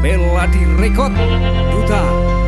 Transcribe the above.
Melody Record Duta.